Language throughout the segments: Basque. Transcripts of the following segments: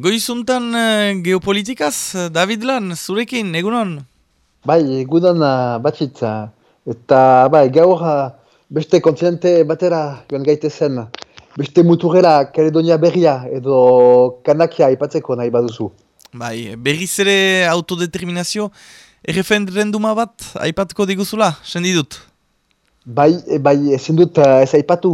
Goizuntan uh, geopolitikaz, David Lan, zurekin, egunon? Bai, egunon uh, batxit. Eta bai, gaur beste kontinente batera joan gaite zen. Beste muturrela Kaledonia berria edo Kanakia ipatzeko nahi baduzu. Bai, berriz ere autodeterminazio erreferenduma bat aipatuko diguzula, sendi dut? Bai, bai, ezin dut ez aipatu.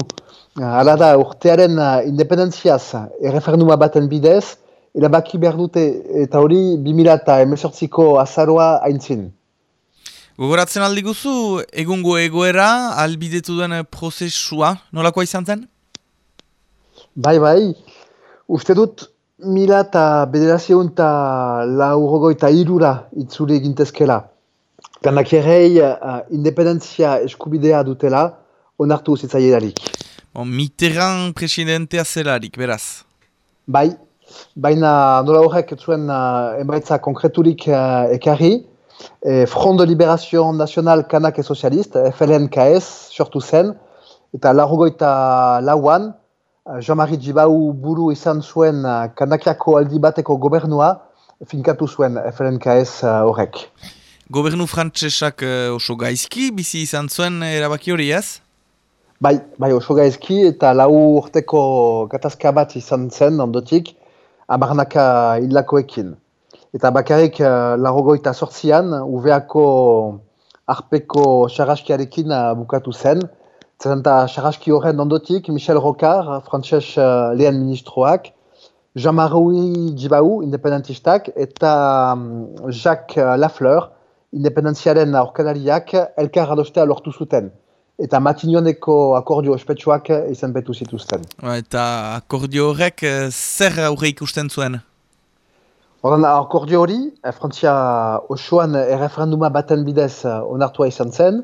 Hala da, urtearen independentziaz erreferenduma baten bidez, erabaki behar dute eta hori 2018ko azaroa haintzin. Gogoratzen aldi guzu, egungo egoera, albidetu den prozesua, nolakoa izan zen? Bai, bai, uste dut mila eta bederazion eta laurogo eta irura itzuri egintezkela. Kanakierrei uh, independentzia eskubidea dutela, onartu zitzaielarik. Bon, Mitterrand presidentea zelarik, beraz? Bai, baina nola horrek zuen uh, emaitza konkreturik uh, ekarri, e, Front de Liberation National Kanake Sozialist, FLNKS, sortu zen, eta larrogoita lauan, uh, Jean-Marie Djibau buru izan zuen uh, Kanakiako aldi bateko gobernua, finkatu zuen FLNKS horrek. Gobernu frantsesak oso gaizki, bizi izan zuen erabaki hori ez? Bai, bai oso gaizki eta lau urteko gatazka bat izan zen ondotik, amarnaka hilakoekin. Eta bakarrik uh, larrogoita sortzian, uveako arpeko xaraskiarekin uh, bukatu zen. Zerenta xaraski horren ondotik, Michel Rocard, frantses uh, lehen ministroak, Jean-Marie Djibau, independentistak, eta um, Jacques Lafleur, independentziaren aurkanariak, elkar adostea lortu zuten eta matinioneko akordio ospetsuak izan betu zituzten. Ba, eta akordio horrek eh, zer aurre ikusten zuen? Horren akordio hori, eh, Frantzia osoan erreferenduma baten bidez eh, onartua izan zen,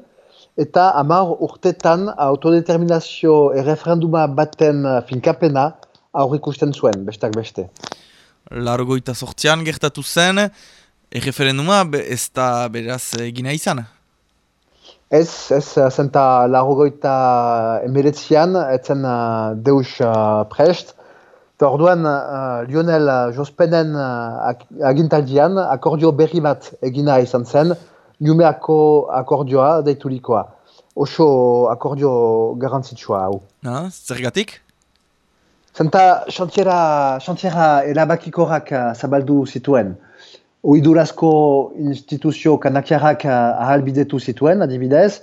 eta amar urtetan autodeterminazio erreferenduma baten finkapena aurre ikusten zuen, bestak beste. Largoita sortzian gertatu zen, erreferenduma ez da beraz egina izan? Ez, ez, zenta larrogoita emeretzian, etzen uh, deus uh, prest. Eta orduan, uh, Lionel Jospenen uh, agintaldian, akordio berri bat egina izan zen, numeako akordioa deitulikoa. Oso akordio garantzitsua hau. Ah, zergatik? Zenta, xantiera, xantiera erabakikorak zabaldu zituen. Oidurazko instituzio kanakiarrak eh, ahalbidetu zituen, adibidez,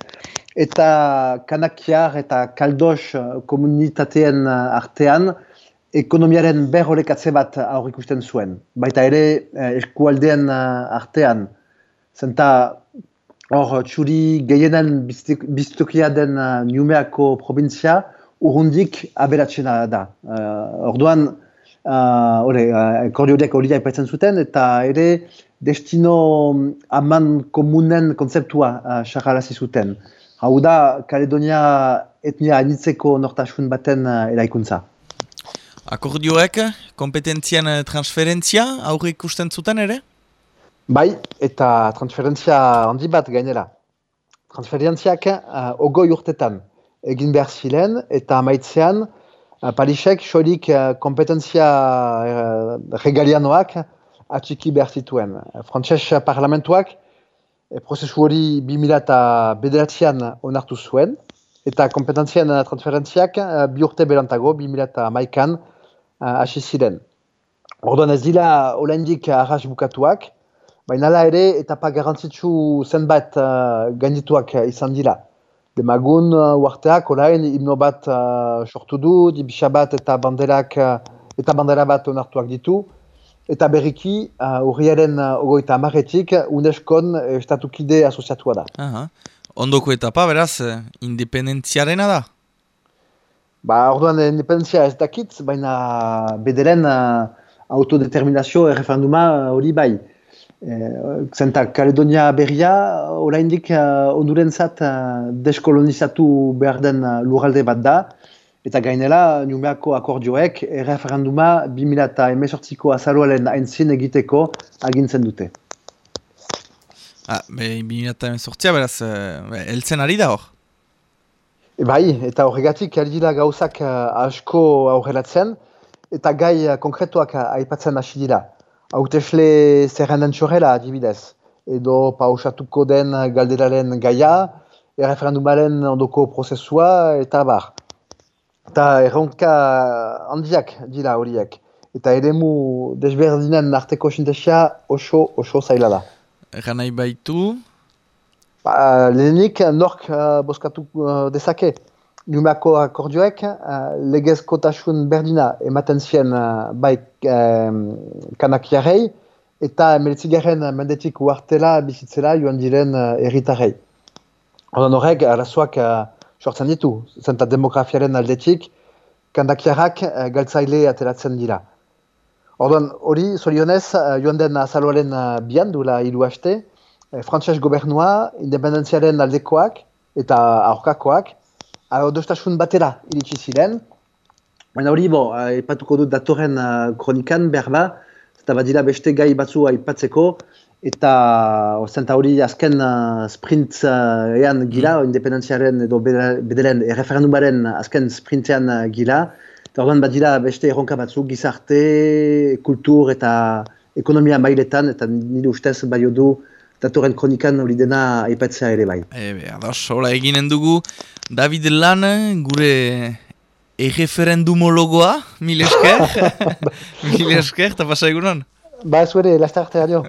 eta kanakiar eta kaldos eh, komunitateen eh, artean ekonomiaren berrolekatze bat aurrikusten zuen. Baita ere eskualdeen artean, zenta hor txuri gehienen biztokia den Niumeako provintzia urrundik aberatzena da. Orduan, uh, ore, uh, hori aipatzen zuten, eta ere destino aman mm, komunen konzeptua uh, zuten. Hau da, Kaledonia etnia anitzeko nortasun baten uh, eraikuntza. Akordioek, kompetentzian uh, transferentzia aurre ikusten zuten ere? Bai, eta transferentzia handi bat gainera. Transferentziak uh, ogoi urtetan egin behar ziren eta maitzean Palisek, soilik uh, kompetentzia uh, regalianoak atxiki behar zituen. Frantses parlamentuak e, prozesu hori 2000 onartu zuen, eta kompetentzian transferentziak bi urte berantago, 2000 maikan, hasi ziren. Orduan ez dira olaindik arras bukatuak, baina ere etapa garantzitsu zenbat uh, gaindituak izan dira. Demagun uh, uarteak orain himno bat uh, sortu du, dibisa bat eta banderak uh, eta bandera bat onartuak ditu. Eta berriki, uh, urriaren uh, ogoita amaretik, UNESCON estatukide asoziatua da. Aha. Ondoko etapa, beraz, independentziarena da? Ba, orduan independentzia ez dakit, baina bederen uh, autodeterminazio erreferenduma hori bai. Eh, zenta Kaledonia berria, oraindik uh, onduren zat uh, deskolonizatu behar den uh, lurralde bat da, eta gainela, numeako akordioek, erreferenduma 2018ko azarualen aintzin egiteko agintzen dute. Ah, be, 2018a beraz, uh, eltzen ari da hor? E bai, eta horregatik, aldila gauzak uh, asko aurrelatzen, eta gai konkretuak aipatzen hasi dira. Hautesle zerrenden txorrela adibidez, edo pausatuko den galderaren gaia, erreferendumaren ondoko prozesua, eta bar. Eta erronka handiak dira horiek. Eta ere mu desberdinen arteko sintesia oso, oso zaila da. Egan nahi baitu? Ba, lehenik nork uh, boskatu uh, dezake. Numako akordioek uh, legez kotasun berdina ematen zien uh, bai um, kanakiarei eta emeltzigaren mendetik uartela bizitzela joan diren uh, erritarei. horrek, arazoak uh, sortzen ditu, zenta demografiaren aldetik, kandakiarrak uh, galtzaile ateratzen dira. Orduan, hori, zorionez, uh, joan den azaloaren uh, bian, duela hiru haste, uh, frantses gobernua, independentziaren aldekoak eta aurkakoak, adostasun batera iritsi ziren. Baina hori, bo, ipatuko dut datorren uh, kronikan, behar ba, eta badira beste gai batzu aipatzeko, eta ozenta hori azken uh, sprint uh, ean gila, mm. independentziaren edo bedelen erreferendumaren azken sprintean uh, gila, eta horren badira beste erronka batzu, gizarte, kultur eta ekonomia mailetan, eta nire ustez bai du datorren kronikan hori dena aipatzea ere bai. Ebe, ados, hola eginen dugu, David Lan, gure erreferendumologoa, mil esker, mil esker, eta pasa egunon? Ba, ez ere, lastar arte, adio.